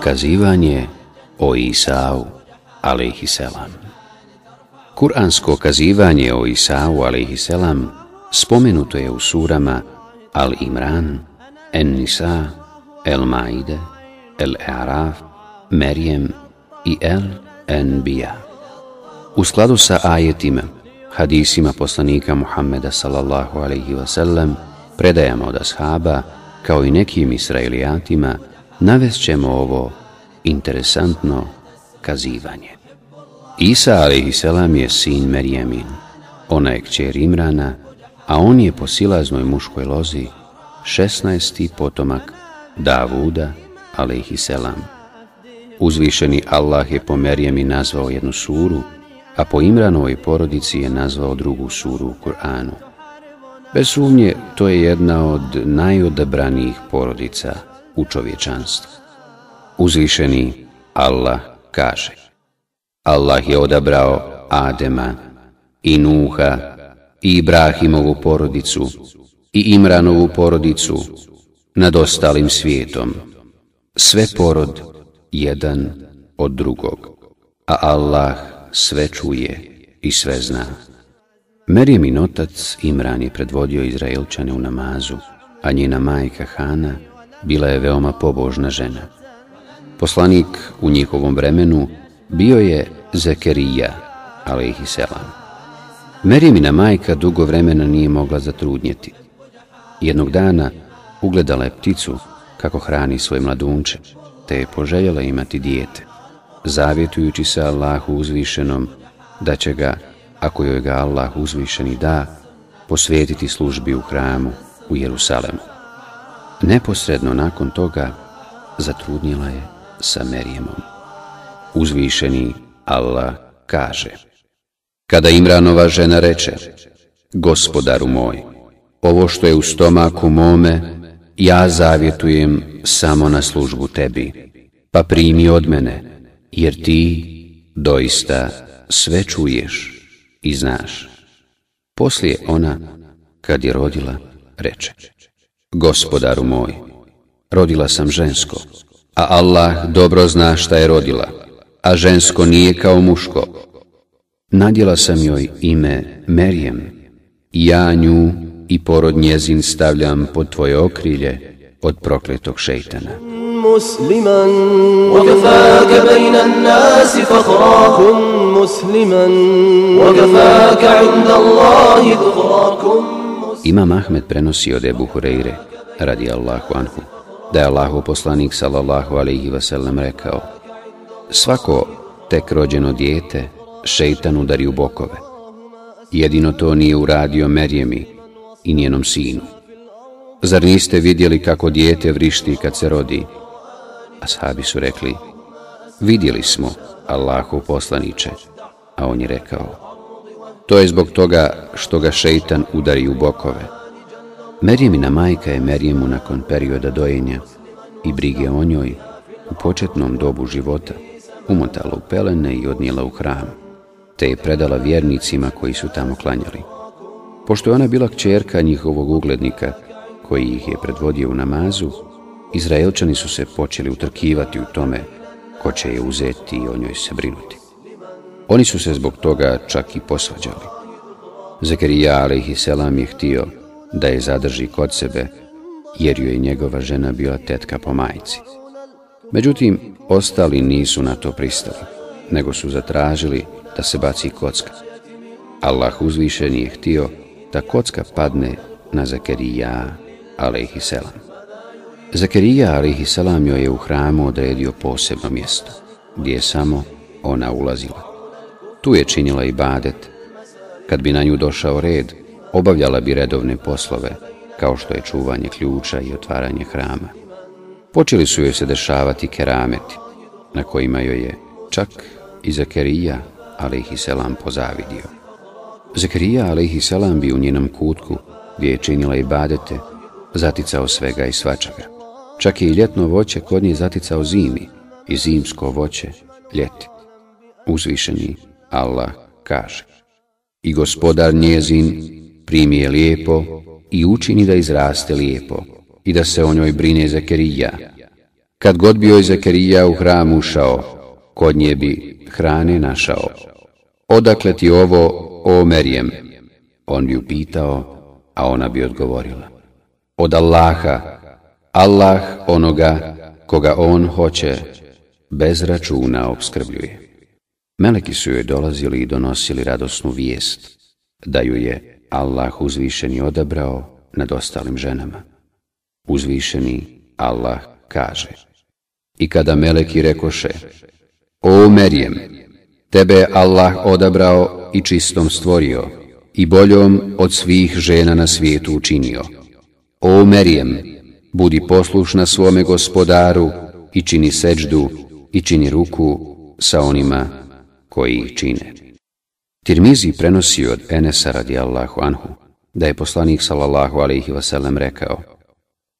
Kazivanje o Isau, alaihisselam. Kur'ansko kazivanje o Isau, alaihisselam, spomenuto je u surama Al-Imran, En-Nisa, El-Maide, El-Araf, Merjem i El-Enbija. U skladu sa ajetima, hadisima poslanika Muhammeda sallallahu alaihi wasallam, predajama od ashaba, kao i nekim israelijatima, navest ćemo ovo interesantno kazivanje. Isa a.s. je sin Merjemin, ona je kćer Imrana, a on je po silaznoj muškoj lozi šestnaesti potomak Davuda a.s. Uzvišeni Allah je po Merjemin nazvao jednu suru, a po Imranovoj porodici je nazvao drugu suru u Kur'anu. Bez sumnje, to je jedna od najodabranijih porodica u čovječanstvu. Uzvišeni Allah kaže Allah je odabrao Adema i Nuha i Ibrahimovu porodicu i Imranovu porodicu nad ostalim svijetom. Sve porod jedan od drugog, a Allah sve čuje i sve zna. Merijemin otac Imran je predvodio Izraelčane u namazu, a njena majka Hana bila je veoma pobožna žena. Poslanik u njihovom vremenu bio je Zekerija, alaihisselam. Merijemina majka dugo vremena nije mogla zatrudnjeti. Jednog dana ugledala je pticu kako hrani svoje mladunče, te je poželjela imati dijete, zavjetujući se Allahu uzvišenom da će ga, ako joj ga Allah uzvišeni da, posvetiti službi u hramu u Jerusalemu. Neposredno nakon toga zatrudnjela je sa Merijemom. Uzvišeni Allah kaže Kada Imranova žena reče Gospodaru moj, ovo što je u stomaku mome, ja zavjetujem samo na službu tebi, pa primi od mene, jer ti doista sve čuješ i znaš. Poslije ona, kad je rodila, reče Gospodaru moj, rodila sam žensko, a Allah dobro zna šta je rodila, a žensko nije kao muško. Nadjela sam joj ime Merijem, ja nju i porod njezin stavljam pod tvoje okrilje od prokletog šeitana. مسلما وكفاك بين الناس فخرا كن مسلما وكفاك عند الله ذخرا كن Imam Ahmed prenosi od Ebu Hureyre, radi Allahu anhu, da je Allahu poslanik sallallahu alaihi wasallam rekao Svako tek rođeno dijete šeitan udari u bokove. Jedino to nije uradio Merjemi i njenom sinu. Zar niste vidjeli kako dijete vrišti kad se rodi? Ashabi su rekli, vidjeli smo Allahu poslaniče, a on je rekao, to je zbog toga što ga šeitan udari u bokove. Merjemina majka je Merjemu nakon perioda dojenja i brige o njoj u početnom dobu života umotala u pelene i odnijela u hram, te je predala vjernicima koji su tamo klanjali. Pošto je ona bila kćerka njihovog uglednika, koji ih je predvodio u namazu, Izraelčani su se počeli utrkivati u tome ko će je uzeti i o njoj se brinuti. Oni su se zbog toga čak i posvađali. Zakarija a.s. je htio da je zadrži kod sebe, jer joj je njegova žena bila tetka po majci. Međutim, ostali nisu na to pristali, nego su zatražili da se baci kocka. Allah uzvišen je htio da kocka padne na Zakarija a.s. Zakarija a.s. joj je u hramu odredio posebno mjesto, gdje je samo ona ulazila. Tu je činila i badet. Kad bi na nju došao red, obavljala bi redovne poslove, kao što je čuvanje ključa i otvaranje hrama. Počeli su joj se dešavati kerameti, na kojima joj je čak i Zakarija, selam, pozavidio. Zakarija, selam, bi u njenom kutku, gdje je činila i badete, zaticao svega i svačaga. Čak je i ljetno voće kod nje zaticao zimi i zimsko voće ljeti. Uzvišeni Allah kaže I gospodar njezin primi je lijepo i učini da izraste lijepo i da se o njoj brine Zakerija. Kad god bi joj Zakerija u hram ušao, kod nje bi hrane našao. Odakle ti ovo, o Merijem? On bi upitao, a ona bi odgovorila. Od Allaha, Allah onoga koga on hoće, bez računa obskrbljuje. Meleki su joj dolazili i donosili radosnu vijest, da ju je Allah uzvišeni odabrao nad ostalim ženama. Uzvišeni Allah kaže I kada meleki rekoše O Merijem, tebe Allah odabrao i čistom stvorio i boljom od svih žena na svijetu učinio. O Merijem, budi poslušna svome gospodaru i čini seđdu i čini ruku sa onima koji ih čine. Tirmizi prenosi od Enesa radijallahu anhu da je poslanik sallallahu alaihi wasallam rekao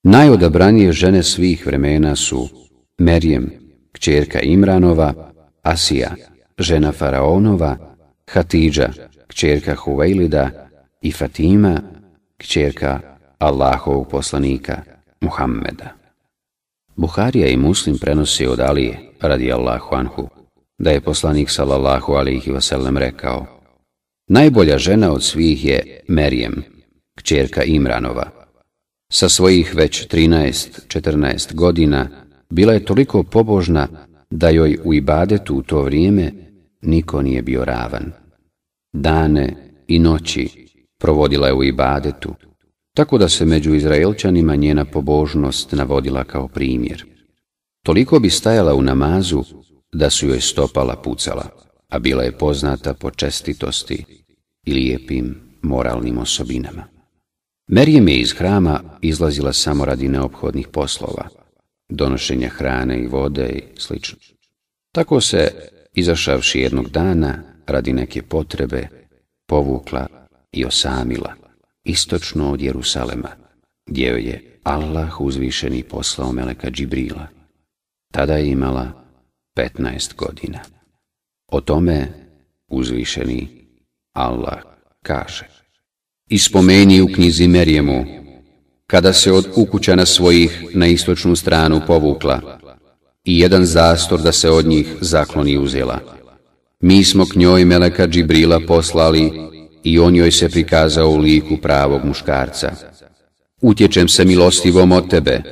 Najodabranije žene svih vremena su Merijem, kćerka Imranova, Asija, žena Faraonova, Hatidža, kćerka Huvejlida i Fatima, kćerka Allahovog poslanika Muhammeda. Buharija i Muslim prenosi od Alije, radi Allahu anhu, da je poslanik sallallahu alaihi wasallam rekao Najbolja žena od svih je Merijem, kćerka Imranova. Sa svojih već 13-14 godina bila je toliko pobožna da joj u ibadetu u to vrijeme niko nije bio ravan. Dane i noći provodila je u ibadetu, tako da se među Izraelčanima njena pobožnost navodila kao primjer. Toliko bi stajala u namazu da su joj stopala pucala, a bila je poznata po čestitosti i lijepim moralnim osobinama. Merijem je iz hrama izlazila samo radi neophodnih poslova, donošenja hrane i vode i sl. Tako se, izašavši jednog dana radi neke potrebe, povukla i osamila, istočno od Jerusalema, gdje je Allah uzvišeni poslao Meleka Džibrila. Tada je imala 15 godina. O tome uzvišeni Allah kaže. Ispomeni u knjizi Merijemu, kada se od ukućana svojih na istočnu stranu povukla i jedan zastor da se od njih zakloni uzela. Mi smo k njoj Meleka Džibrila poslali i on joj se prikazao u liku pravog muškarca. Utječem se milostivom od tebe,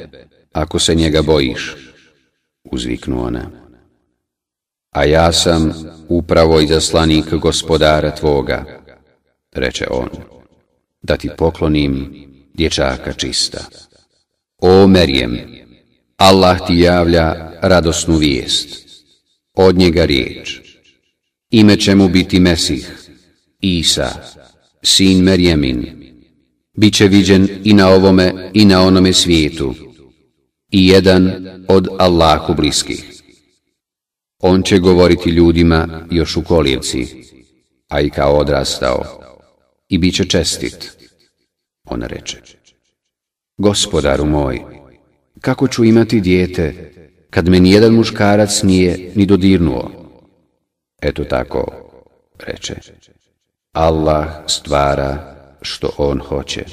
ako se njega bojiš, uzviknu ona. A ja sam upravo i zaslanik gospodara tvoga, reče on, da ti poklonim dječaka čista. O Merijem, Allah ti javlja radosnu vijest, od njega riječ. Ime će mu biti Mesih, Isa, sin Merjemin, bit će viđen i na ovome i na onome svijetu, i jedan od Allahu bliskih. On će govoriti ljudima još u kolijevci, a i kao odrastao, i bit će čestit. Ona reče, gospodaru moj, kako ću imati dijete, kad me nijedan muškarac nije ni dodirnuo? Eto tako, reče, Allah stvara što on hoće.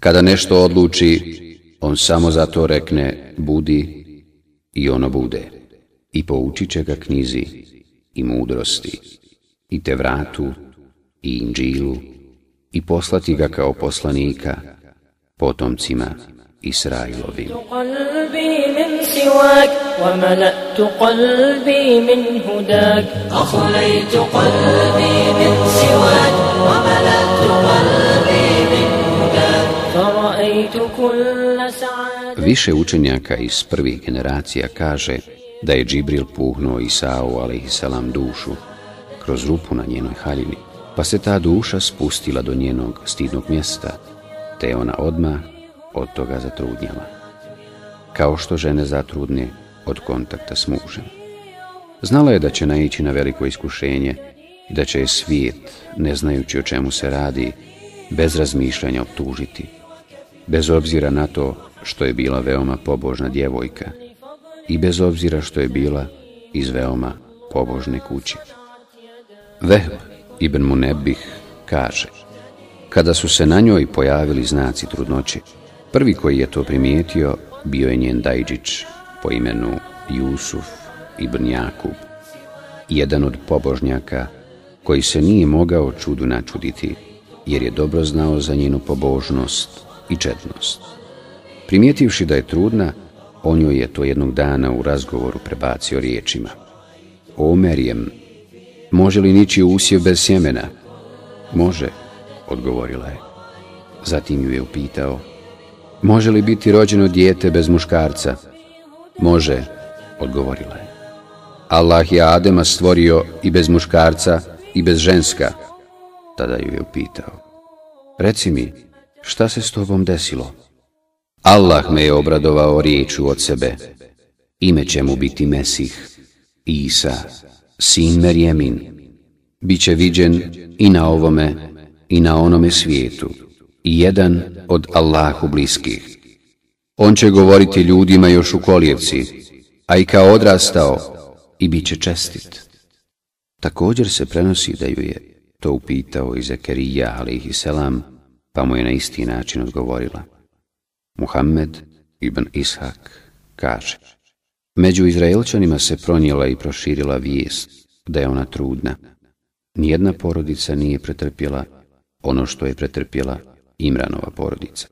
Kada nešto odluči, on samo za to rekne budi i ono bude. I poučit će ga knjizi i mudrosti i te vratu i inđilu i poslati ga kao poslanika potomcima Israilovim. Više učenjaka iz prvih generacija kaže da je Džibril puhnuo Isao a.s. dušu kroz rupu na njenoj haljini, pa se ta duša spustila do njenog stidnog mjesta, te ona odmah od toga zatrudnjala. Kao što žene zatrudne od kontakta s mužem. Znala je da će naići na veliko iskušenje i da će je svijet, ne znajući o čemu se radi, bez razmišljanja optužiti, bez obzira na to što je bila veoma pobožna djevojka i bez obzira što je bila iz veoma pobožne kuće. Vehb ibn Munebih kaže, kada su se na njoj pojavili znaci trudnoće, Prvi koji je to primijetio bio je njen dajđić po imenu Jusuf ibn Jakub, jedan od pobožnjaka koji se nije mogao čudu načuditi, jer je dobro znao za njenu pobožnost i četnost. Primijetivši da je trudna, on joj je to jednog dana u razgovoru prebacio riječima. O Merijem, može li nići usjev bez sjemena? Može, odgovorila je. Zatim ju je upitao, može li biti rođeno dijete bez muškarca? Može, odgovorila je. Allah je Adema stvorio i bez muškarca i bez ženska. Tada ju je upitao. Reci mi, šta se s tobom desilo? Allah me je obradovao riječu od sebe. Ime će mu biti Mesih, Isa, sin Merjemin. Biće viđen i na ovome i na onome svijetu. I jedan od Allahu bliskih. On će govoriti ljudima još u kolijevci, a i kao odrastao i bit će čestit. Također se prenosi da ju je to upitao i Zakarija, ali ih selam, pa mu je na isti način odgovorila. Muhammed ibn Ishak kaže Među Izraelčanima se pronijela i proširila vijest da je ona trudna. Nijedna porodica nije pretrpjela ono što je pretrpjela Imranova porodica.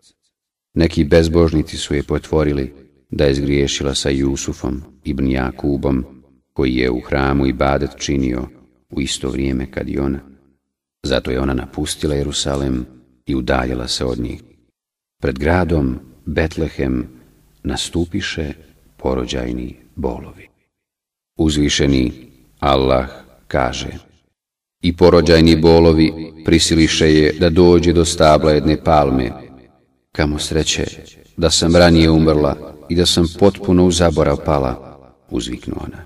Neki bezbožnici su je potvorili da je zgriješila sa Jusufom ibn Jakubom, koji je u hramu i badet činio u isto vrijeme kad i ona. Zato je ona napustila Jerusalem i udaljila se od njih. Pred gradom Betlehem nastupiše porođajni bolovi. Uzvišeni Allah kaže I porođajni bolovi prisiliše je da dođe do stabla jedne palme. Kamo sreće da sam ranije umrla i da sam potpuno u zaborav pala, uzviknu ona.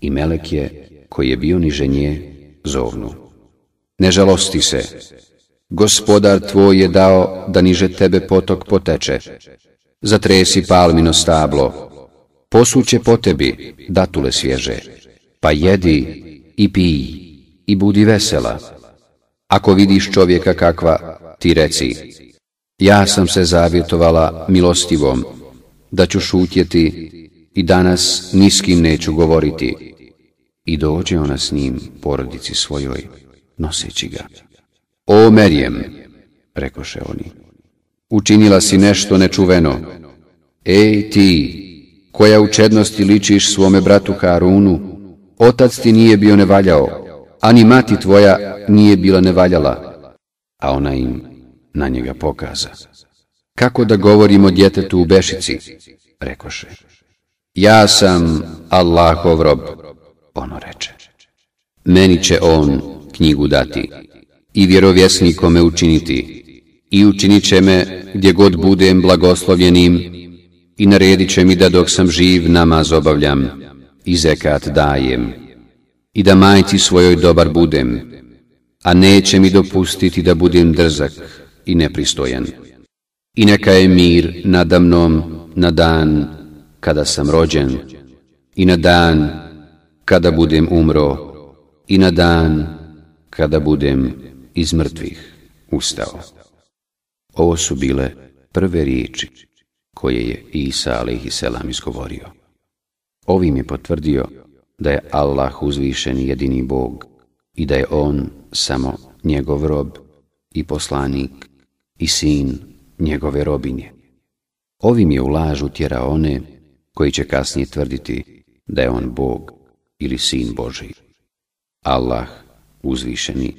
I Melek je, koji je bio niže nje, zovnu. Ne žalosti se, Gospodar tvoj je dao da niže tebe potok poteče. Zatresi palmino stablo, posuće po tebi datule svježe, pa jedi i pij i budi vesela. Ako vidiš čovjeka kakva, ti reci, ja sam se zavjetovala milostivom, da ću šutjeti i danas niskim neću govoriti. I dođe ona s njim porodici svojoj, noseći ga. O Merijem, rekoše oni, učinila si nešto nečuveno. Ej ti, koja u čednosti ličiš svome bratu Harunu, otac ti nije bio nevaljao, ani mati tvoja nije bila nevaljala, a ona im na njega pokaza. Kako da govorimo djetetu u bešici? Rekoše. Ja sam Allahov rob, ono reče. Meni će on knjigu dati i vjerovjesnikome učiniti i učinit će me gdje god budem blagoslovljenim i naredit će mi da dok sam živ namaz obavljam i zekat dajem i da majci svojoj dobar budem, a neće mi dopustiti da budem drzak i nepristojan. I neka je mir nadamnom na dan kada sam rođen i na dan kada budem umro i na dan kada budem iz mrtvih ustao. Ovo su bile prve riječi koje je Isa a.s. izgovorio. Ovim je potvrdio da je Allah uzvišen jedini Bog i da je On samo njegov rob i poslanik i sin njegove robinje. Ovim je u lažu tjera one koji će kasnije tvrditi da je on Bog ili sin Boži. Allah uzvišeni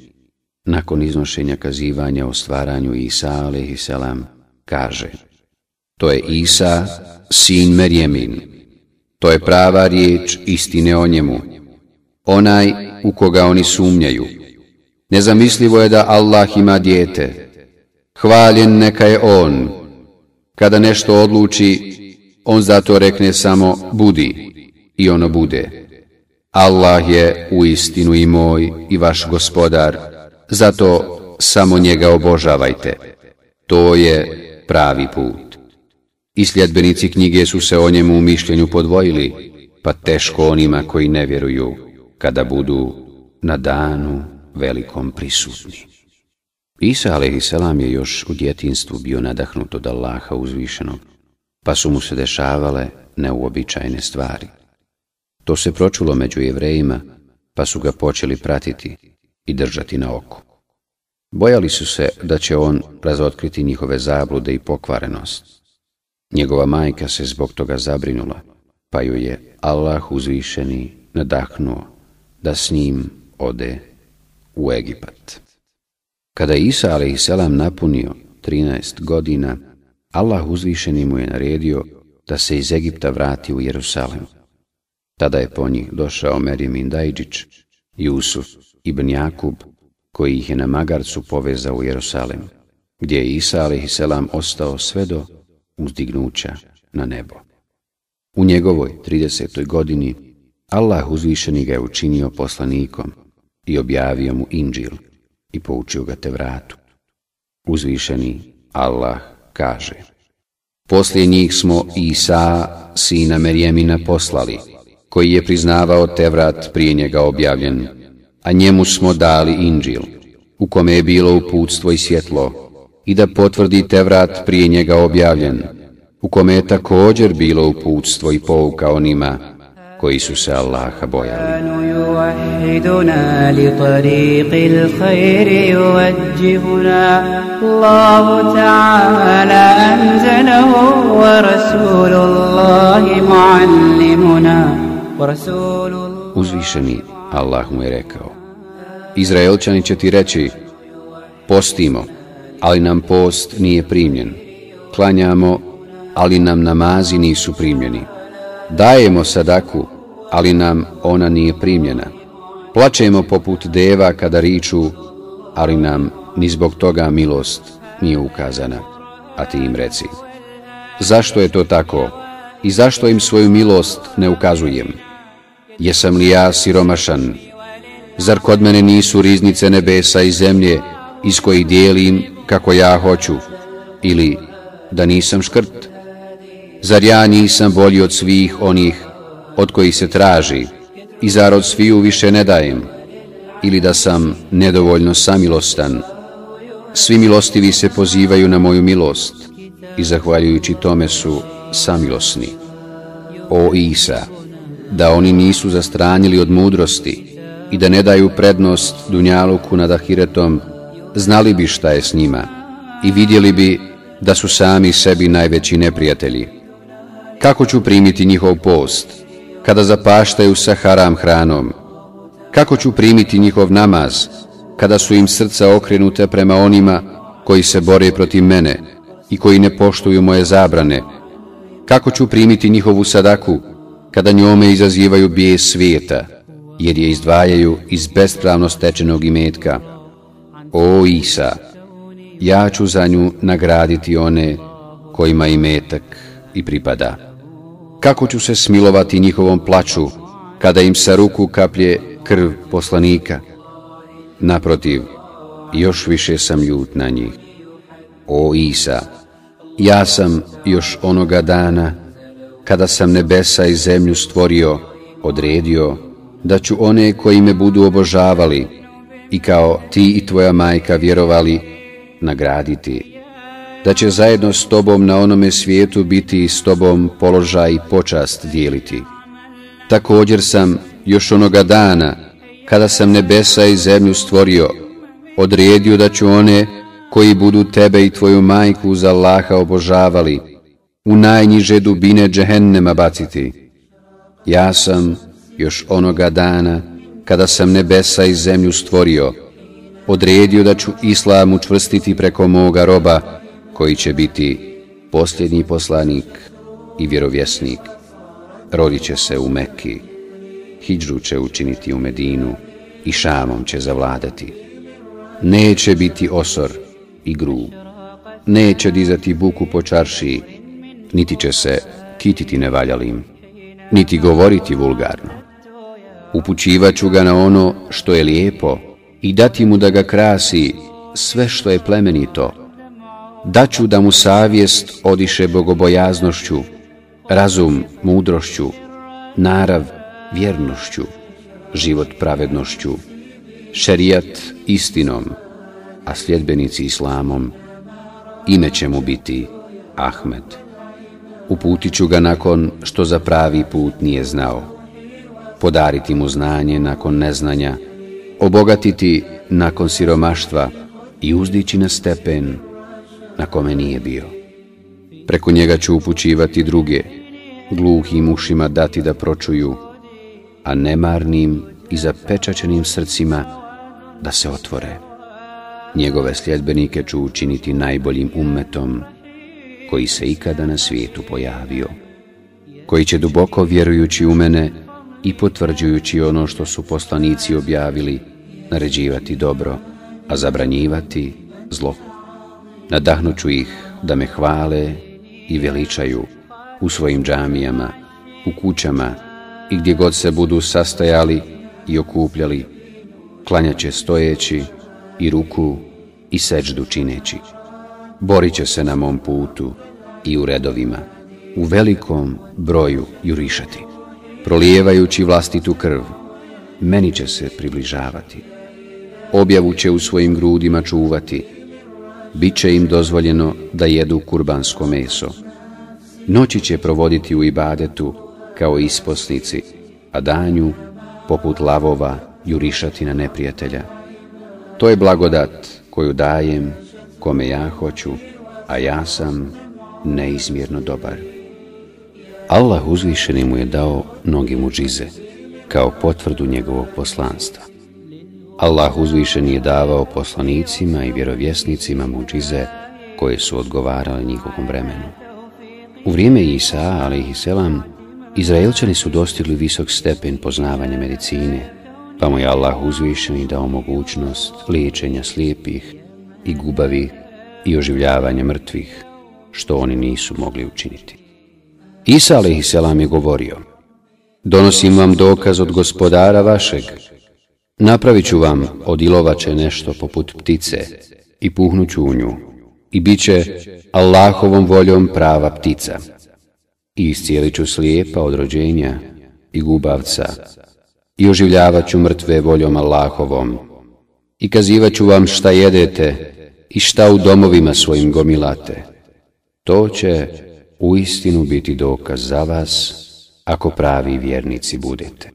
nakon iznošenja kazivanja o stvaranju Isa a.s. kaže To je Isa, sin Merjemin. To je prava riječ istine o njemu. Onaj u koga oni sumnjaju. Nezamislivo je da Allah ima dijete. Hvaljen neka je On. Kada nešto odluči, On zato rekne samo budi i ono bude. Allah je u istinu i moj i vaš gospodar, zato samo njega obožavajte. To je pravi put. I sljedbenici knjige su se o njemu u mišljenju podvojili, pa teško onima koji ne vjeruju, kada budu na danu velikom prisutni. Isa a.s. je još u djetinstvu bio nadahnut od Allaha uzvišenog, pa su mu se dešavale neuobičajene stvari. To se pročulo među jevrejima, pa su ga počeli pratiti i držati na oku. Bojali su se da će on razotkriti njihove zablude i pokvarenost. Njegova majka se zbog toga zabrinula, pa ju je Allah uzvišeni nadahnuo da s njim ode u Egipat. Kada je Isa a.s. napunio 13 godina, Allah uzvišeni mu je naredio da se iz Egipta vrati u Jerusalem. Tada je po njih došao Merimin Dajđić, Jusuf ibn Jakub, koji ih je na magarcu povezao u Jerusalem, gdje je Isa a.s. ostao sve do uzdignuća na nebo. U njegovoj 30. godini Allah uzvišeni ga je učinio poslanikom i objavio mu Inđil i poučio ga te vratu. Uzvišeni Allah kaže Poslije njih smo Isa, sina Merjemina, poslali, koji je priznavao te vrat prije njega objavljen, a njemu smo dali Inđil, u kome je bilo uputstvo i svjetlo, i da potvrdi Tevrat prije njega objavljen, u kome je također bilo uputstvo i pouka onima koji su se Allaha bojali. Uzvišeni Allah mu je rekao Izraelčani će ti reći Postimo, ali nam post nije primljen. Klanjamo, ali nam namazi nisu primljeni. Dajemo sadaku, ali nam ona nije primljena. Plačemo poput deva kada riču, ali nam ni zbog toga milost nije ukazana. A ti im reci, zašto je to tako i zašto im svoju milost ne ukazujem? Jesam li ja siromašan? Zar kod mene nisu riznice nebesa i zemlje iz kojih dijelim kako ja hoću? Ili da nisam škrt? Zar ja nisam bolji od svih onih od kojih se traži i zar od sviju više ne dajem? Ili da sam nedovoljno samilostan? Svi milostivi se pozivaju na moju milost i zahvaljujući tome su samilosni. O Isa, da oni nisu zastranjili od mudrosti i da ne daju prednost Dunjaluku nad Ahiretom, znali bi šta je s njima i vidjeli bi da su sami sebi najveći neprijatelji. Kako ću primiti njihov post, kada zapaštaju sa haram hranom? Kako ću primiti njihov namaz, kada su im srca okrenute prema onima koji se bore protiv mene i koji ne poštuju moje zabrane? Kako ću primiti njihovu sadaku, kada njome izazivaju bije svijeta, jer je izdvajaju iz bespravno stečenog imetka? O Isa, ja ću za nju nagraditi one kojima imetak i pripada. Kako ću se smilovati njihovom plaću, kada im sa ruku kaplje krv poslanika? Naprotiv, još više sam ljut na njih. O Isa, ja sam još onoga dana, kada sam nebesa i zemlju stvorio, odredio, da ću one koji me budu obožavali i kao ti i tvoja majka vjerovali, nagraditi da će zajedno s tobom na onome svijetu biti s tobom položaj i počast dijeliti. Također sam još onoga dana, kada sam nebesa i zemlju stvorio, odredio da ću one koji budu tebe i tvoju majku za Allaha obožavali, u najniže dubine džehennema baciti. Ja sam još onoga dana, kada sam nebesa i zemlju stvorio, odredio da ću Islam učvrstiti preko moga roba, koji će biti posljednji poslanik i vjerovjesnik. Rodit će se u Mekki, Hidžru će učiniti u Medinu i Šamom će zavladati. Neće biti osor i grub, neće dizati buku po čarši, niti će se kititi nevaljalim, niti govoriti vulgarno. Upućivaću ga na ono što je lijepo i dati mu da ga krasi sve što je plemenito, daću da mu savjest odiše bogobojaznošću, razum mudrošću, narav vjernošću, život pravednošću, šerijat istinom a sljedbenici islamom, ime će mu biti Ahmed. Uputit ću ga nakon što za pravi put nije znao. Podariti mu znanje nakon neznanja, obogatiti nakon siromaštva i uzdići na stepen na kome nije bio. Preko njega ću upućivati druge, gluhim ušima dati da pročuju, a nemarnim i zapečačenim srcima da se otvore. Njegove sljedbenike ću učiniti najboljim umetom koji se ikada na svijetu pojavio, koji će duboko vjerujući u mene i potvrđujući ono što su poslanici objavili, naređivati dobro, a zabranjivati zlo. Nadahnuću ih da me hvale i veličaju u svojim džamijama, u kućama i gdje god se budu sastajali i okupljali, klanjaće stojeći i ruku i seđdu čineći. Borit će se na mom putu i u redovima, u velikom broju jurišati. Prolijevajući vlastitu krv, meni će se približavati. Objavu će u svojim grudima čuvati, bit će im dozvoljeno da jedu kurbansko meso. Noći će provoditi u ibadetu kao isposnici, a danju, poput lavova, jurišati na neprijatelja. To je blagodat koju dajem kome ja hoću, a ja sam neizmjerno dobar. Allah uzvišeni mu je dao mnogi muđize, kao potvrdu njegovog poslanstva. Allah uzvišeni je davao poslanicima i vjerovjesnicima muđize koje su odgovarale njihovom vremenu. U vrijeme Isa, ali i selam, Izraelčani su dostigli visok stepen poznavanja medicine, pa mu je Allah uzvišeni dao mogućnost liječenja slijepih i gubavi i oživljavanja mrtvih, što oni nisu mogli učiniti. Isa a.s. je govorio, donosim vam dokaz od gospodara vašeg, napravit ću vam od ilovače nešto poput ptice i puhnuću u nju i bit će Allahovom voljom prava ptica i iscijelit ću slijepa od rođenja i gubavca i oživljavat ću mrtve voljom Allahovom i kazivat ću vam šta jedete i šta u domovima svojim gomilate. To će u istinu biti dokaz za vas, ako pravi vjernici budete.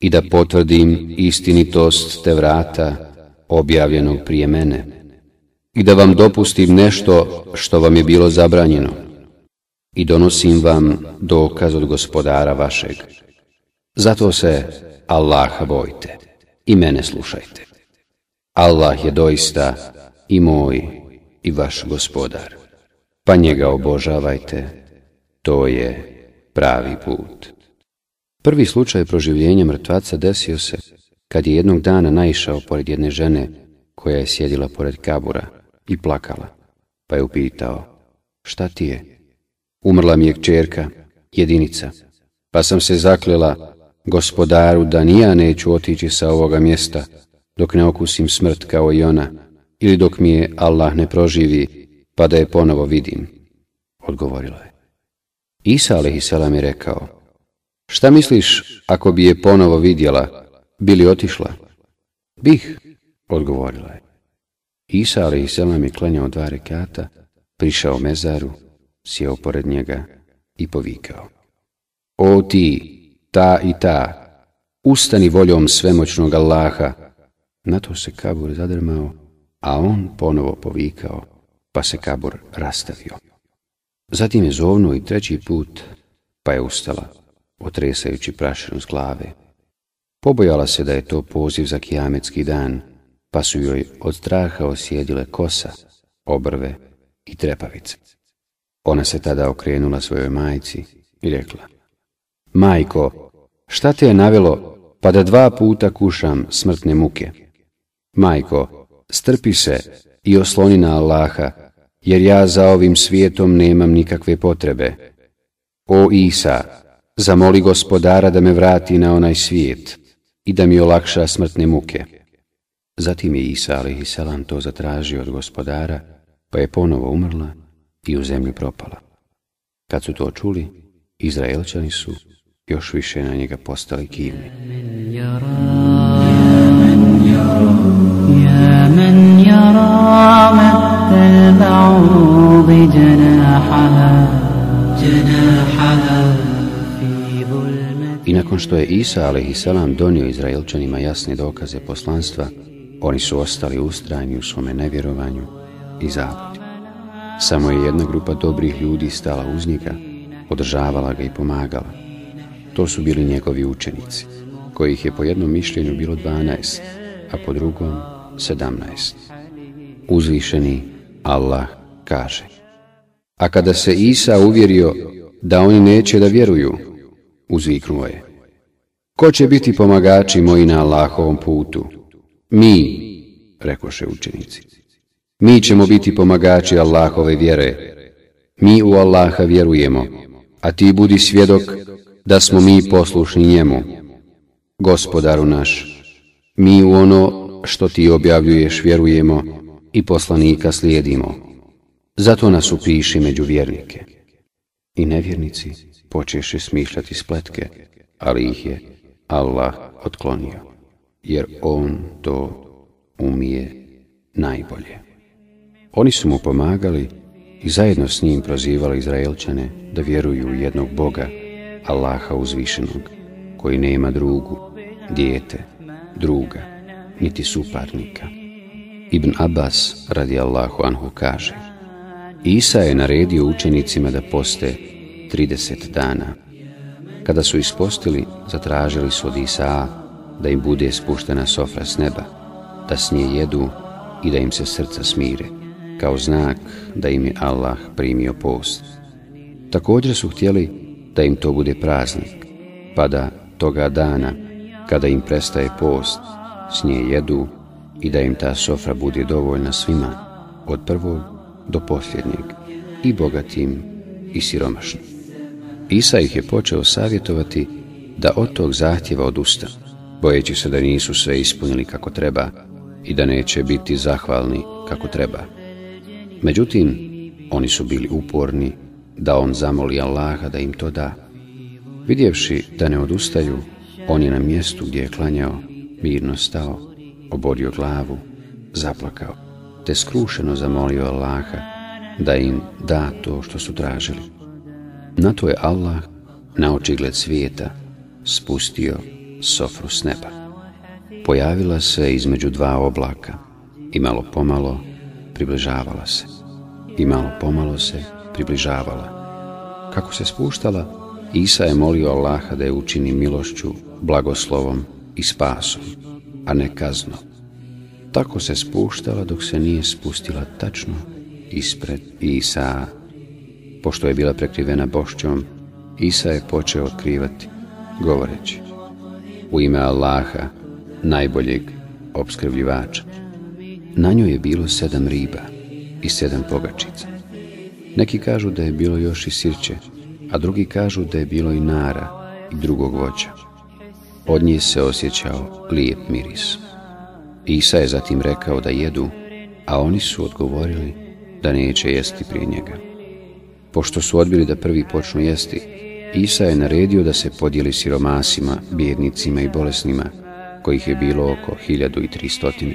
I da potvrdim istinitost te vrata objavljenog prije mene i da vam dopustim nešto što vam je bilo zabranjeno i donosim vam dokaz od gospodara vašeg. Zato se Allaha bojte i mene slušajte. Allah je doista i moj i vaš gospodar. Pa njega obožavajte, to je pravi put. Prvi slučaj proživljenja mrtvaca desio se kad je jednog dana naišao pored jedne žene koja je sjedila pored kabura i plakala, pa je upitao, šta ti je? Umrla mi je kćerka, jedinica, pa sam se zakljela gospodaru da ni ja neću otići sa ovoga mjesta dok ne okusim smrt kao i ona, ili dok mi je Allah ne proživi, pa da je ponovo vidim. Odgovorila je. Isa a.s. je rekao, šta misliš ako bi je ponovo vidjela, bili otišla? Bih, odgovorila je. Isa a.s. je klanjao dva rekata, prišao mezaru, sjeo pored njega i povikao. O ti, ta i ta, ustani voljom svemoćnog Allaha. Na to se kabur zadrmao a on ponovo povikao, pa se kabur rastavio. Zatim je zovnuo i treći put, pa je ustala, otresajući prašinu s glave. Pobojala se da je to poziv za kijametski dan, pa su joj od straha osjedile kosa, obrve i trepavice. Ona se tada okrenula svojoj majci i rekla, Majko, šta te je navelo pa da dva puta kušam smrtne muke? Majko, strpi se i osloni na Allaha, jer ja za ovim svijetom nemam nikakve potrebe. O Isa, zamoli gospodara da me vrati na onaj svijet i da mi olakša smrtne muke. Zatim je Isa, salam to zatražio od gospodara, pa je ponovo umrla i u zemlju propala. Kad su to čuli, Izraelčani su još više na njega postali kivni. من يرى مد البعوض جناحها جناحها في ظلمة I nakon što je Isa a.s. donio Izraelčanima jasne dokaze poslanstva, oni su ostali ustrajni u svome nevjerovanju i zabludi. Samo je jedna grupa dobrih ljudi stala uz njega, podržavala ga i pomagala. To su bili njegovi učenici, kojih je po jednom mišljenju bilo 12, a po drugom 17. Uzvišeni Allah kaže A kada se Isa uvjerio da oni neće da vjeruju, uzviknuo je Ko će biti pomagači moji na Allahovom putu? Mi, rekoše učenici. Mi ćemo biti pomagači Allahove vjere. Mi u Allaha vjerujemo, a ti budi svjedok da smo mi poslušni njemu. Gospodaru naš, mi u ono što ti objavljuješ vjerujemo i poslanika slijedimo. Zato nas upiši među vjernike. I nevjernici počeše smišljati spletke, ali ih je Allah otklonio, jer On to umije najbolje. Oni su mu pomagali i zajedno s njim prozivali Izraelčane da vjeruju u jednog Boga, Allaha uzvišenog, koji nema drugu, dijete, druga, niti suparnika. Ibn Abbas radi Allahu anhu kaže Isa je naredio učenicima da poste 30 dana. Kada su ispostili, zatražili su od Isaa da im bude spuštena sofra s neba, da s nje jedu i da im se srca smire, kao znak da im je Allah primio post. Također su htjeli da im to bude praznik, pa da toga dana, kada im prestaje post, s nje jedu i da im ta sofra bude dovoljna svima, od prvog do posljednjeg, i bogatim i siromašnim. Isa ih je počeo savjetovati da od tog zahtjeva odustanu, bojeći se da nisu sve ispunili kako treba i da neće biti zahvalni kako treba. Međutim, oni su bili uporni da on zamoli Allaha da im to da. Vidjevši da ne odustaju, on je na mjestu gdje je klanjao mirno stao, oborio glavu, zaplakao, te skrušeno zamolio Allaha da im da to što su tražili. Na to je Allah, na očigled svijeta, spustio sofru s neba. Pojavila se između dva oblaka i malo pomalo približavala se. I malo pomalo se približavala. Kako se spuštala, Isa je molio Allaha da je učini milošću, blagoslovom i spasom, a ne kaznom. Tako se spuštala dok se nije spustila tačno ispred Isa. Pošto je bila prekrivena bošćom, Isa je počeo otkrivati, govoreći U ime Allaha, najboljeg obskrbljivača. Na njoj je bilo sedam riba i sedam pogačica. Neki kažu da je bilo još i sirće, a drugi kažu da je bilo i nara i drugog voća. Od nje se osjećao lijep miris. Isa je zatim rekao da jedu, a oni su odgovorili da neće jesti prije njega. Pošto su odbili da prvi počnu jesti, Isa je naredio da se podijeli siromasima, bjednicima i bolesnima, kojih je bilo oko 1300.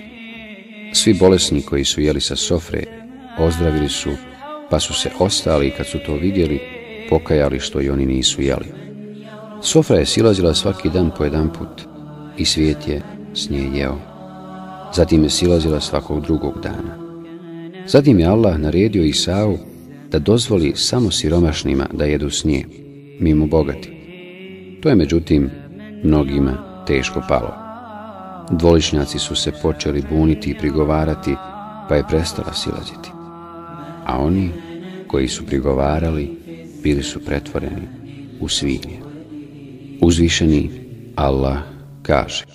Svi bolesni koji su jeli sa sofre, ozdravili su, pa su se ostali kad su to vidjeli, pokajali što i oni nisu jeli. Sofra je silazila svaki dan po jedan put i svijet je s nje jeo. Zatim je silazila svakog drugog dana. Zatim je Allah naredio Isau da dozvoli samo siromašnima da jedu s nje, mimo bogati. To je međutim mnogima teško palo. Dvoličnjaci su se počeli buniti i prigovarati, pa je prestala silaziti. A oni koji su prigovarali bili su pretvoreni u svinje. Uzvišeni Allah kaže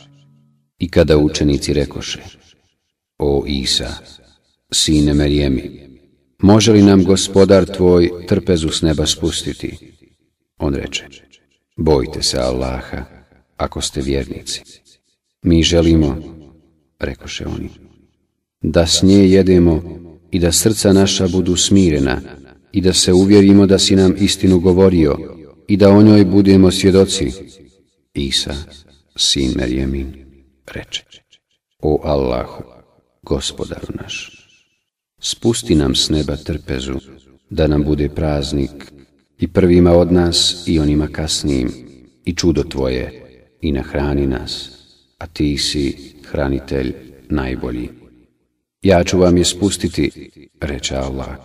I kada učenici rekoše O Isa, sine Merijemi, može li nam gospodar tvoj trpezu s neba spustiti? On reče, bojte se Allaha, ako ste vjernici. Mi želimo, rekoše oni, da s nje jedemo i da srca naša budu smirena i da se uvjerimo da si nam istinu govorio i da o njoj budemo svjedoci. Isa, sin Merjemin, reče, O Allahu, gospodaru naš. Spusti nam s neba trpezu, da nam bude praznik i prvima od nas i onima kasnijim, i čudo tvoje, i nahrani nas, a ti si hranitelj najbolji. Ja ću vam je spustiti, reče Allah,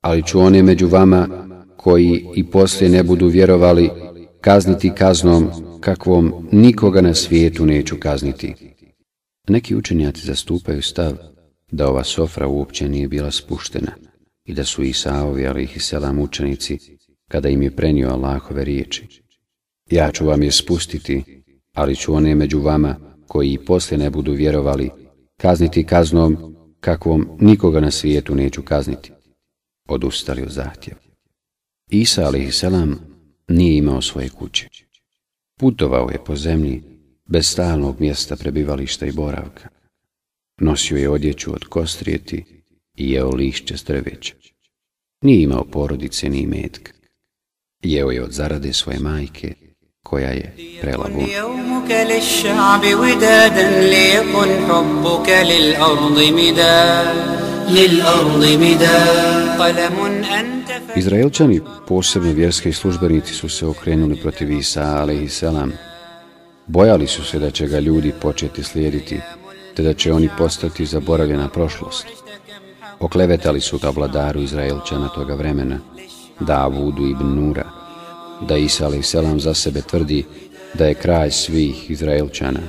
ali ću one među vama koji i poslije ne budu vjerovali kazniti kaznom kakvom nikoga na svijetu neću kazniti. Neki učenjaci zastupaju stav da ova sofra uopće nije bila spuštena i da su Isaovi, ali i selam učenici, kada im je prenio Allahove riječi. Ja ću vam je spustiti, ali ću one među vama, koji i poslije ne budu vjerovali, kazniti kaznom kakvom nikoga na svijetu neću kazniti. Odustali od zahtjeva. Isa, ali ih selam, nije imao svoje kuće. Putovao je po zemlji bez stalnog mjesta prebivališta i boravka. Nosio je odjeću od kostrijeti i jeo lišće s drveća. Nije imao porodice ni metka. Jeo je od zarade svoje majke, koja je prela bun. يومك للشعب ودادا ليكن حبك للأرض مداد Izraelčani, posebno vjerski službenici, su se okrenuli protiv Isa, ale i Selam. Bojali su se da će ga ljudi početi slijediti, te da će oni postati zaboravljena prošlost. Oklevetali su ga vladaru Izraelčana toga vremena, Davudu ibn Nura, da Isa I. selam za sebe tvrdi da je kraj svih Izraelčana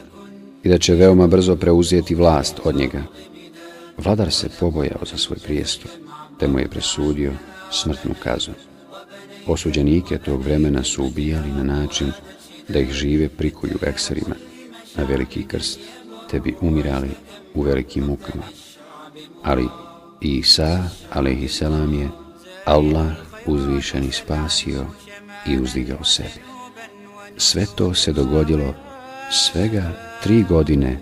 i da će veoma brzo preuzeti vlast od njega. Vladar se pobojao za svoj prijestup te mu je presudio smrtnu kaznu. Osuđenike tog vremena su ubijali na način da ih žive prikuju ekserima na veliki krst, te bi umirali u velikim mukama. Ali Isa, alaihissalam je Allah uzvišeni spasio i uzdigao sebi. Sve to se dogodilo svega tri godine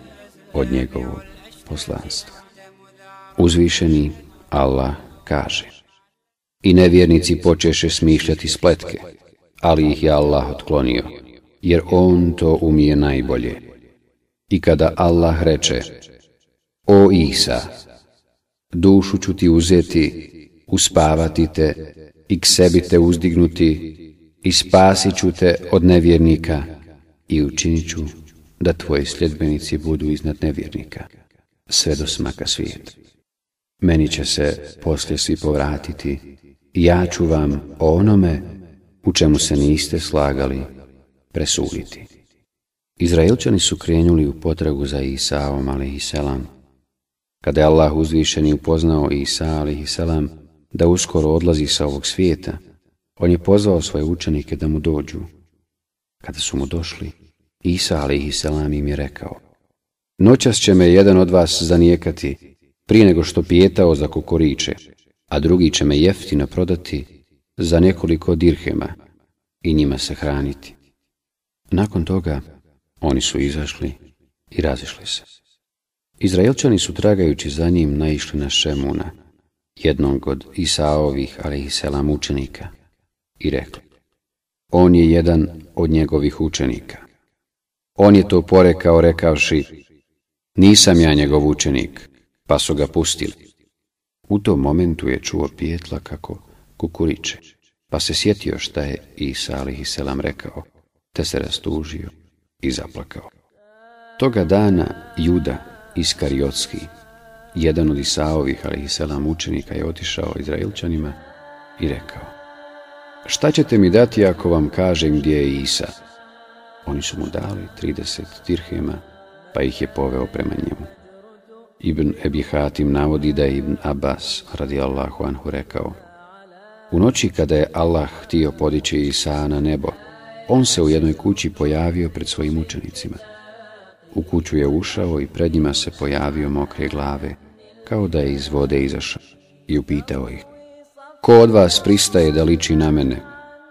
od njegovog poslanstva. Uzvišeni Allah kaže I nevjernici počeše smišljati spletke, ali ih je Allah otklonio, jer On to umije najbolje. I kada Allah reče, O Isa, dušu ću ti uzeti, uspavati te i k sebi te uzdignuti i spasit ću te od nevjernika i učinit ću da tvoji sljedbenici budu iznad nevjernika, sve do smaka svijeta. Meni će se poslije svi povratiti ja ću vam o onome u čemu se niste slagali presuditi. Izraelčani su krenuli u potragu za Isaom, ali. Kada je Allah uzvišeni upoznao Isa, ali da uskoro odlazi sa ovog svijeta, on je pozvao svoje učenike da mu dođu. Kada su mu došli, Isa, ali im je rekao, Noćas će me jedan od vas zanijekati, prije nego što pijetao za kukuriće, a drugi će me jeftino prodati za nekoliko dirhema i njima se hraniti. Nakon toga oni su izašli i razišli se. Izraelčani su tragajući za njim naišli na Šemuna, jednog od Isaovih, ali i selam učenika, i rekli, on je jedan od njegovih učenika. On je to porekao rekavši, nisam ja njegov učenik, pa su ga pustili. U tom momentu je čuo pijetla kako kukuriče, pa se sjetio šta je Isa alihi selam rekao, te se rastužio i zaplakao. Toga dana Juda Iskariotski, jedan od Isaovih alihi selam učenika je otišao Izraelčanima i rekao, šta ćete mi dati ako vam kažem gdje je Isa? Oni su mu dali 30 dirhema, pa ih je poveo prema njemu. Ibn Ebi Hatim navodi da je Ibn Abbas radijallahu anhu rekao U noći kada je Allah htio podići Isa na nebo, on se u jednoj kući pojavio pred svojim učenicima. U kuću je ušao i pred njima se pojavio mokre glave, kao da je iz vode izašao i upitao ih Ko od vas pristaje da liči na mene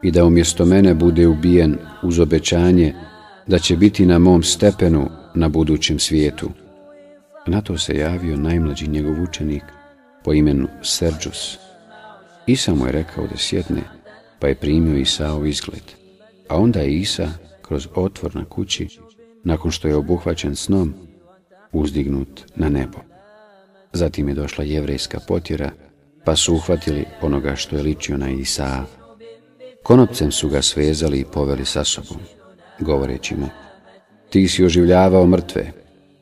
i da umjesto mene bude ubijen uz obećanje da će biti na mom stepenu na budućem svijetu? Na to se javio najmlađi njegov učenik po imenu Serđus. Isa mu je rekao da sjedne, pa je primio Isaov izgled. A onda je Isa, kroz otvor na kući, nakon što je obuhvaćen snom, uzdignut na nebo. Zatim je došla jevrejska potjera, pa su uhvatili onoga što je ličio na Isa. Konopcem su ga svezali i poveli sa sobom, govoreći mu, ti si oživljavao mrtve,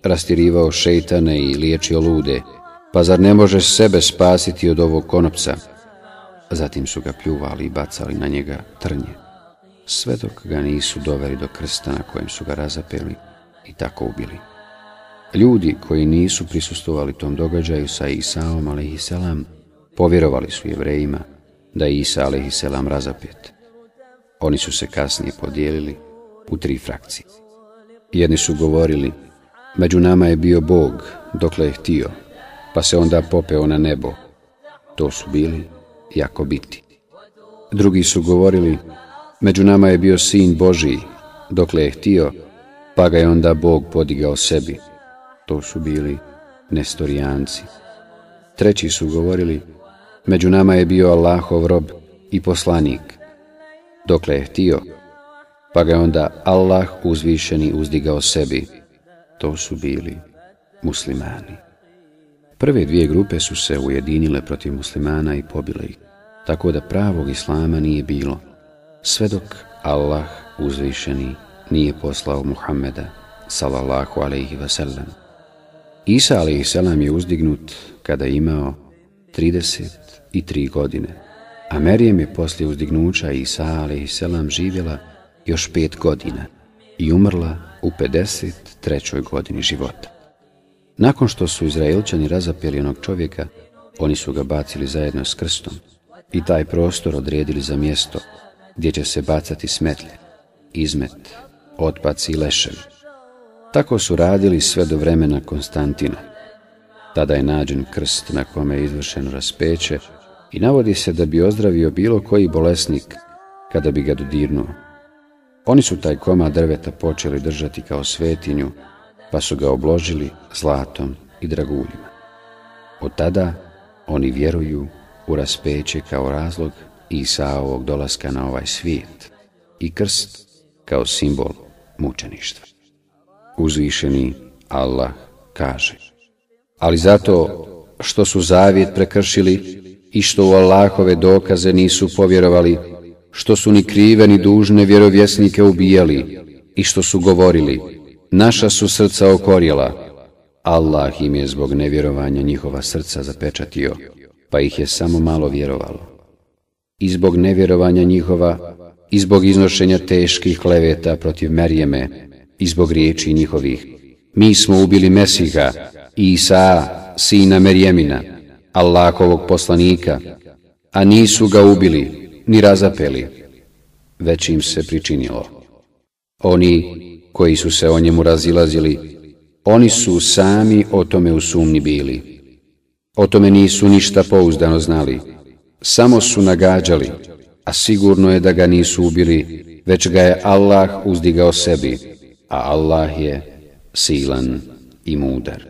rastirivao šeitane i liječio lude, pa zar ne možeš sebe spasiti od ovog konopca? Zatim su ga pljuvali i bacali na njega trnje, sve dok ga nisu doveli do krsta na kojem su ga razapeli i tako ubili. Ljudi koji nisu prisustovali tom događaju sa Isaom a.s. povjerovali su jevrejima da je Isa a.s. razapet. Oni su se kasnije podijelili u tri frakcije. Jedni su govorili, među nama je bio Bog, dokle je htio, pa se onda popeo na nebo. To su bili jako biti. Drugi su govorili, među nama je bio sin Božiji, dokle je htio, pa ga je onda Bog podigao sebi. To su bili nestorijanci. Treći su govorili, među nama je bio Allahov rob i poslanik, dokle je htio, pa ga je onda Allah uzvišeni uzdigao sebi. To su bili muslimani. Prve dvije grupe su se ujedinile protiv muslimana i pobile ih, tako da pravog islama nije bilo, sve dok Allah uzvišeni nije poslao Muhammeda, sallallahu alaihi wasallam. Isa alaihi salam je uzdignut kada je imao 33 godine, a Merijem je poslije uzdignuća Isa alaihi salam živjela još pet godina i umrla u 53. godini života. Nakon što su Izraelčani razapeli onog čovjeka, oni su ga bacili zajedno s krstom i taj prostor odredili za mjesto gdje će se bacati smetlje, izmet, otpaci i leševi. Tako su radili sve do vremena Konstantina. Tada je nađen krst na kome je izvršeno raspeće i navodi se da bi ozdravio bilo koji bolesnik kada bi ga dodirnuo. Oni su taj komad drveta počeli držati kao svetinju, pa su ga obložili zlatom i draguljima. Od tada oni vjeruju u raspeće kao razlog Isaovog dolaska na ovaj svijet i krst kao simbol mučeništva. Uzvišeni Allah kaže Ali zato što su zavjet prekršili i što u Allahove dokaze nisu povjerovali, što su ni krive ni dužne vjerovjesnike ubijali i što su govorili, naša su srca okorjela, Allah im je zbog nevjerovanja njihova srca zapečatio, pa ih je samo malo vjerovalo. I zbog nevjerovanja njihova, i zbog iznošenja teških kleveta protiv Merjeme, i zbog riječi njihovih, mi smo ubili Mesiha, Isa, sina Merjemina, Allahovog poslanika, a nisu ga ubili, ni razapeli, već im se pričinilo. Oni koji su se o njemu razilazili, oni su sami o tome u sumni bili. O tome nisu ništa pouzdano znali, samo su nagađali, a sigurno je da ga nisu ubili, već ga je Allah uzdigao sebi, a Allah je silan i mudar.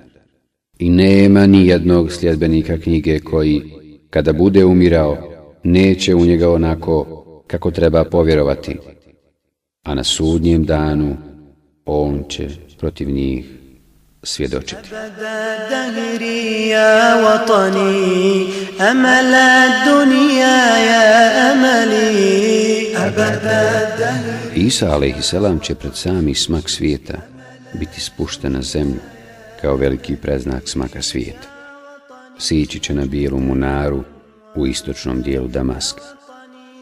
I nema ni jednog sljedbenika knjige koji, kada bude umirao, neće u njega onako kako treba povjerovati, a na sudnjem danu on će protiv njih svjedočiti. Isa a.s. će pred sami smak svijeta biti spušten na zemlju kao veliki preznak smaka svijeta. Sići će na bijelu munaru u istočnom dijelu Damaska.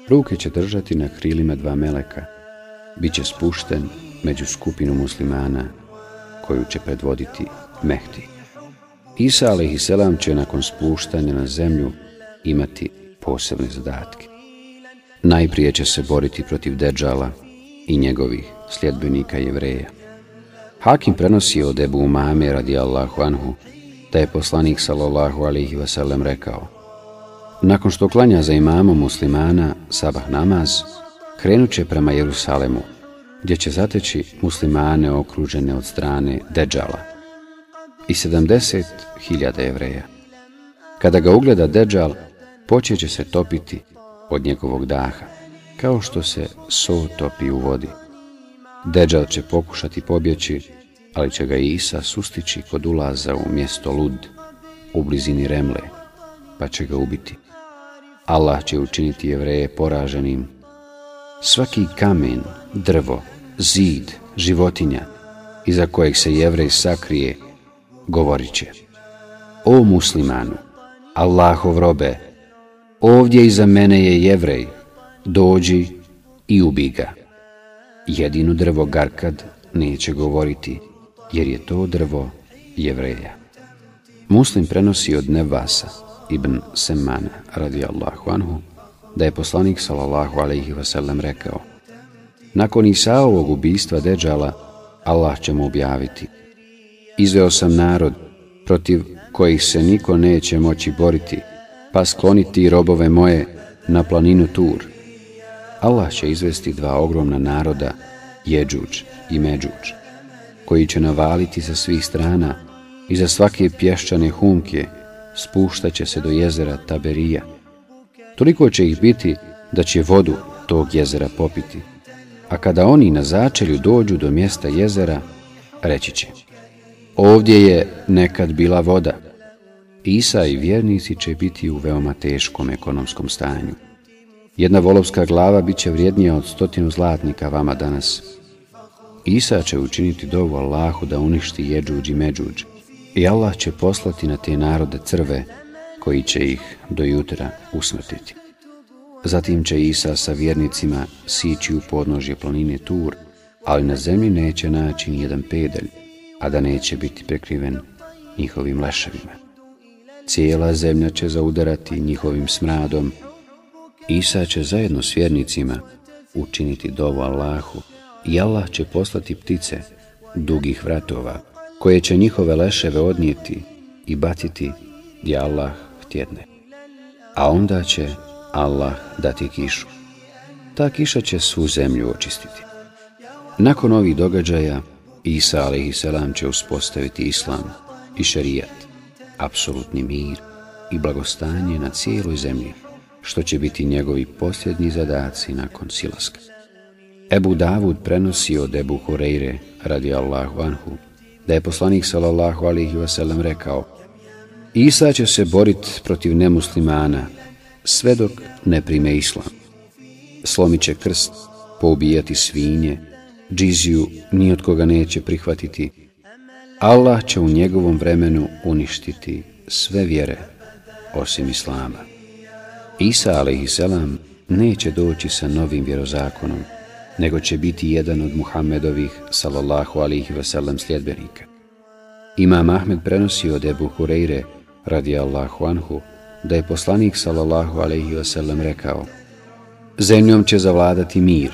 Ruke će držati na krilima dva meleka. Biće spušten među skupinu muslimana koju će predvoditi Mehdi. Isa a.s. će nakon spuštanja na zemlju imati posebne zadatke. Najprije će se boriti protiv Deđala i njegovih sljedbenika jevreja. Hakim prenosi od Ebu Umame radi Allahu anhu da je poslanik sallallahu alihi wasallam rekao nakon što klanja za imamom muslimana sabah namaz, krenut će prema Jerusalemu, gdje će zateći muslimane okružene od strane Deđala i 70.000 jevreja. Kada ga ugleda Deđal, počeće se topiti od njegovog daha, kao što se so topi u vodi. Deđal će pokušati pobjeći, ali će ga Isa sustići kod ulaza u mjesto Lud, u blizini Remle, pa će ga ubiti. Allah će učiniti jevreje poraženim. Svaki kamen, drvo, zid, životinja, iza kojeg se jevrej sakrije, govorit će. O muslimanu, Allahov robe, ovdje iza mene je jevrej, dođi i ubi ga. Jedino drvo Garkad neće govoriti, jer je to drvo jevreja. Muslim prenosi od Nevasa ibn Semana radijallahu anhu da je poslanik sallallahu alaihi wasallam rekao Nakon Isaovog ubistva Deđala, Allah će mu objaviti Izveo sam narod protiv kojih se niko neće moći boriti, pa skloniti robove moje na planinu Tur. Allah će izvesti dva ogromna naroda, Jeđuđ i Međuđ, koji će navaliti sa svih strana i za svake pješčane humke spuštat će se do jezera Taberija. Toliko će ih biti da će vodu tog jezera popiti. A kada oni na začelju dođu do mjesta jezera, reći će Ovdje je nekad bila voda. Isa i vjernici će biti u veoma teškom ekonomskom stanju. Jedna volovska glava bit će vrijednija od stotinu zlatnika vama danas. Isa će učiniti dovu Allahu da uništi jeđuđ i međuđ i Allah će poslati na te narode crve koji će ih do jutra usmrtiti. Zatim će Isa sa vjernicima sići u podnožje planine Tur, ali na zemlji neće naći ni jedan pedalj, a da neće biti prekriven njihovim leševima. Cijela zemlja će zaudarati njihovim smradom. Isa će zajedno s vjernicima učiniti dovu Allahu i Allah će poslati ptice dugih vratova koje će njihove leševe odnijeti i batiti gdje Allah htjedne. A onda će Allah dati kišu. Ta kiša će svu zemlju očistiti. Nakon ovih događaja, Isa a.s. će uspostaviti islam i šarijat, apsolutni mir i blagostanje na cijeloj zemlji, što će biti njegovi posljednji zadaci nakon silaska. Ebu Davud prenosi od Ebu Hureyre, radi Allahu anhu, da je poslanik sallallahu alihi wasallam rekao Isa će se boriti protiv nemuslimana sve dok ne prime islam. Slomit će krst, poubijati svinje, džiziju ni od koga neće prihvatiti. Allah će u njegovom vremenu uništiti sve vjere osim Islama. Isa a.s. neće doći sa novim vjerozakonom, nego će biti jedan od Muhammedovih sallallahu alihi wasallam sljedbenika. Imam Ahmed prenosi od Ebu Hureyre radi Allahu anhu da je poslanik sallallahu alaihi wasallam rekao Zemljom će zavladati mir,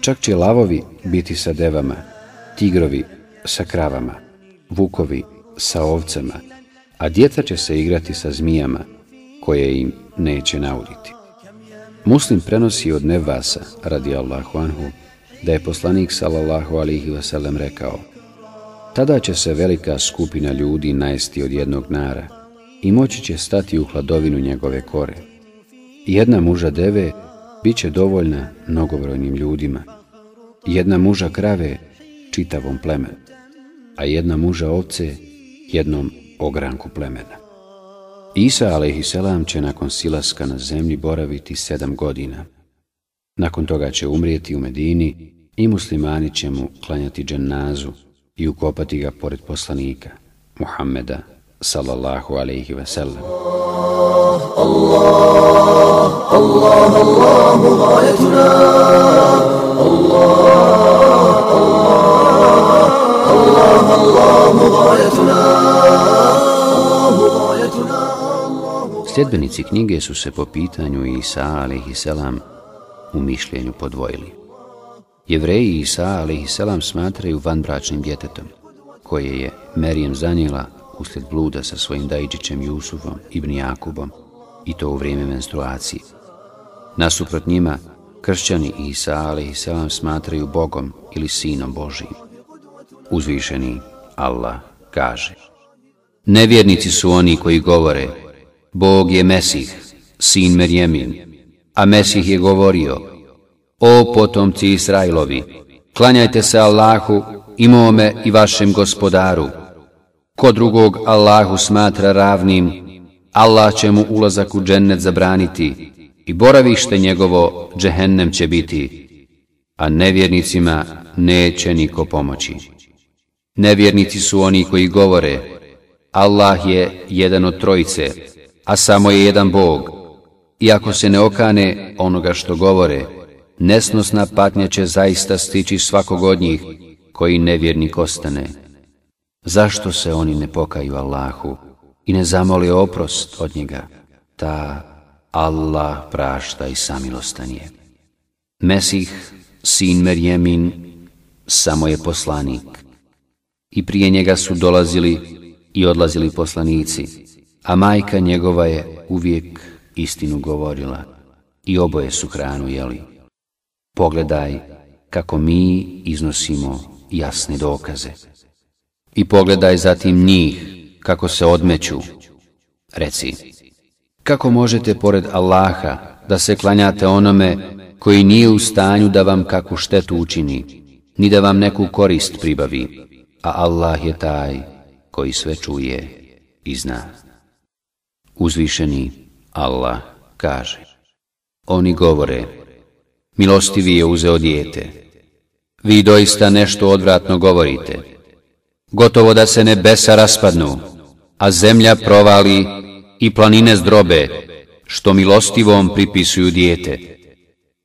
čak će lavovi biti sa devama, tigrovi sa kravama, vukovi sa ovcama, a djeca će se igrati sa zmijama koje im neće nauditi. Muslim prenosi od Nevasa, radi Allahu anhu, da je poslanik sallallahu alihi wasallam rekao Tada će se velika skupina ljudi najesti od jednog nara i moći će stati u hladovinu njegove kore. Jedna muža deve bit će dovoljna mnogobrojnim ljudima. Jedna muža krave čitavom plemenu, a jedna muža ovce jednom ogranku plemena. Isa a.s. će nakon silaska na zemlji boraviti sedam godina. Nakon toga će umrijeti u Medini i muslimani će mu klanjati džennazu i ukopati ga pored poslanika, Muhammeda, sallallahu alaihi ve sellem. Allah, Allah, Sljedbenici knjige su se po pitanju Isa a.s. u mišljenju podvojili. Jevreji Isa a.s. smatraju vanbračnim djetetom, koje je Merijem zanijela uslijed bluda sa svojim dajđićem Jusufom ibn Jakubom i to u vrijeme menstruacije. Nasuprot njima, kršćani Isa a.s. smatraju Bogom ili Sinom Božijim. Uzvišeni Allah kaže Nevjernici su oni koji govore Bog je Mesih, sin Merjemin, a Mesih je govorio O potomci Israilovi, klanjajte se Allahu i mome i vašem gospodaru. Ko drugog Allahu smatra ravnim, Allah će mu ulazak u džennet zabraniti i boravište njegovo džehennem će biti, a nevjernicima neće niko pomoći. Nevjernici su oni koji govore, Allah je jedan od trojice, a samo je jedan Bog. I ako se ne okane onoga što govore, nesnosna patnja će zaista stići svakog od njih koji nevjernik ostane. Zašto se oni ne pokaju Allahu i ne zamoli oprost od njega? Ta Allah prašta i samilostan je. Mesih, sin Merjemin, samo je poslanik. I prije njega su dolazili i odlazili poslanici, a majka njegova je uvijek istinu govorila i oboje su hranu jeli. Pogledaj kako mi iznosimo jasne dokaze. I pogledaj zatim njih kako se odmeću. Reci, kako možete pored Allaha da se klanjate onome koji nije u stanju da vam kakvu štetu učini, ni da vam neku korist pribavi, a Allah je taj koji sve čuje i zna. Uzvišeni Allah kaže, oni govore, milostivi je uzeo dijete, vi doista nešto odvratno govorite, gotovo da se nebesa raspadnu, a zemlja provali i planine zdrobe, što milostivom pripisuju dijete.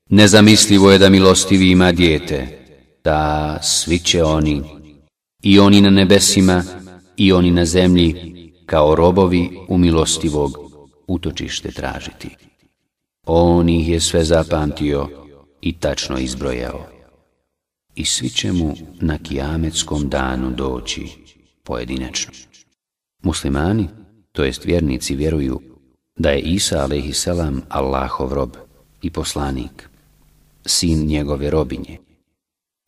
Nezamislivo je da milostivi ima dijete, da svi će oni, i oni na nebesima, i oni na zemlji, kao robovi u milostivog utočište tražiti. On ih je sve zapamtio i tačno izbrojao. I svi će mu na kijametskom danu doći pojedinačno. Muslimani, to jest vjernici, vjeruju da je Isa a.s. Allahov rob i poslanik, sin njegove robinje.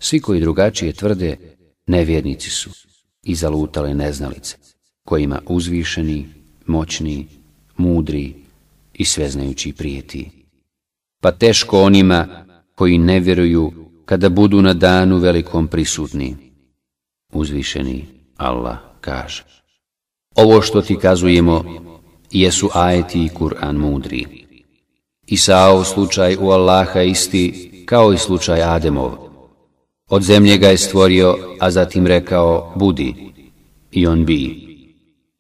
Svi koji drugačije tvrde, nevjernici su i zalutale neznalice, kojima uzvišeni, moćni, mudri i sveznajući prijeti. Pa teško onima koji ne vjeruju kada budu na danu velikom prisutni. Uzvišeni Allah kaže. Ovo što ti kazujemo jesu ajeti i Kur'an mudri. Isaov slučaj u Allaha isti kao i slučaj Ademov. Od zemlje ga je stvorio, a zatim rekao budi i on bi.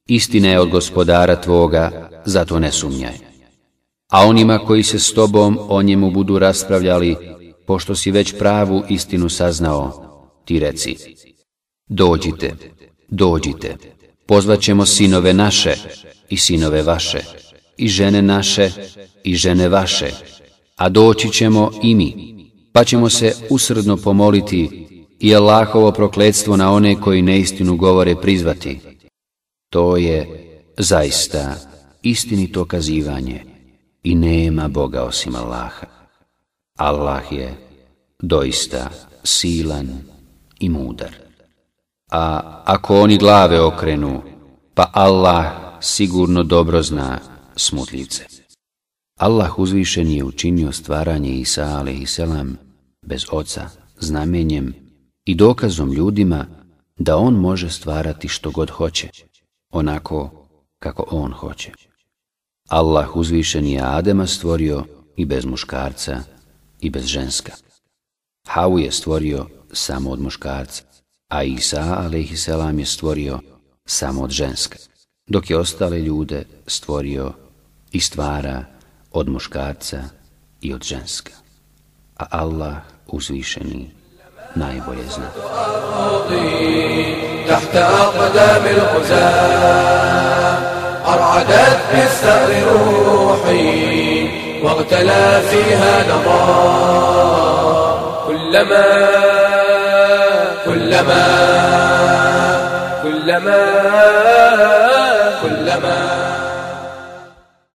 Istina je od gospodara tvoga, zato ne sumnjaj. A onima koji se s tobom o njemu budu raspravljali, pošto si već pravu istinu saznao, ti reci, dođite, dođite, pozvat ćemo sinove naše i sinove vaše, i žene naše i žene vaše, a doći ćemo i mi, pa ćemo se usredno pomoliti i Allahovo prokledstvo na one koji neistinu govore prizvati. To je zaista istinito kazivanje i nema Boga osim Allaha. Allah je doista silan i mudar. A ako oni glave okrenu, pa Allah sigurno dobro zna smutljivce. Allah uzvišen je učinio stvaranje Isa a.s. bez oca, znamenjem i dokazom ljudima da on može stvarati što god hoće, onako kako on hoće. Allah uzvišen je Adema stvorio i bez muškarca i bez ženska. Havu je stvorio samo od muškarca, a Isa a.s. je stvorio samo od ženska, dok je ostale ljude stvorio i stvara od muškarca i od ženska. A Allah uzvišeni najbolje zna. تحت أقدام الغزاة أرعدت بالثأر روحي واغتلى فيها نظام. كلما كلما كلما كلما